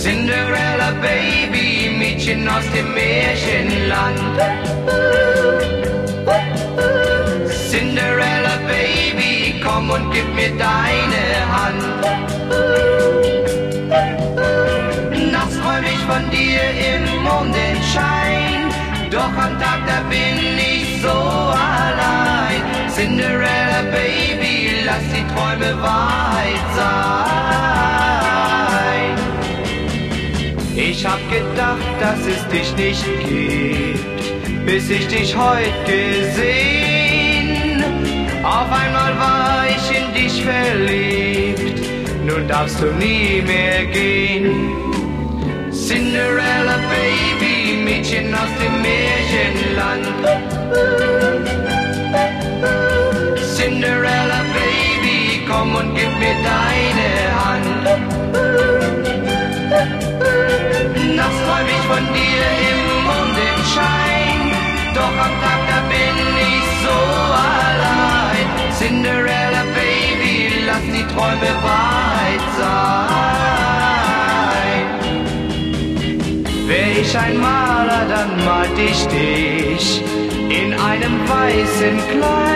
Cinderella Baby, Mädchen aus dem Märchenland. Cinderella Baby, komm und gib mir deine Hand. Nachts träum ich von dir im Mondenschein, doch am Tag da bin ich so. Cinderella Baby, lass die Träume Wahrheit sein. Ich hab gedacht, dass es dich nicht gibt, bis ich dich heut gesehen. Auf einmal war ich in dich verliebt, nun darfst du nie mehr gehen. Cinderella Baby, Mädchen aus dem Märchenland. Komm und gib mir deine Hand. Nachts träum ich von dir im Mondenschein, doch am Tag da bin ich so allein. Cinderella Baby, lass die Träume Wahrheit sein. Wär ich ein Maler, dann malt ich dich in einem weißen Kleid.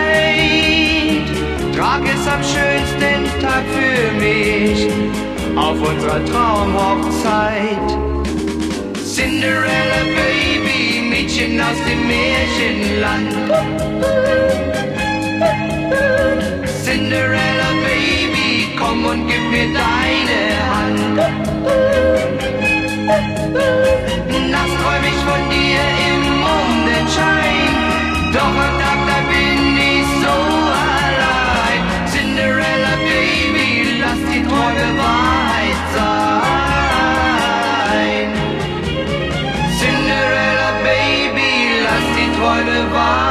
Auf unserer Traumhochzeit. Cinderella Baby, Mädchen aus dem Märchenland. Cinderella Baby, komm und gib mir deine Hand. Nachts träum ich von dir heute.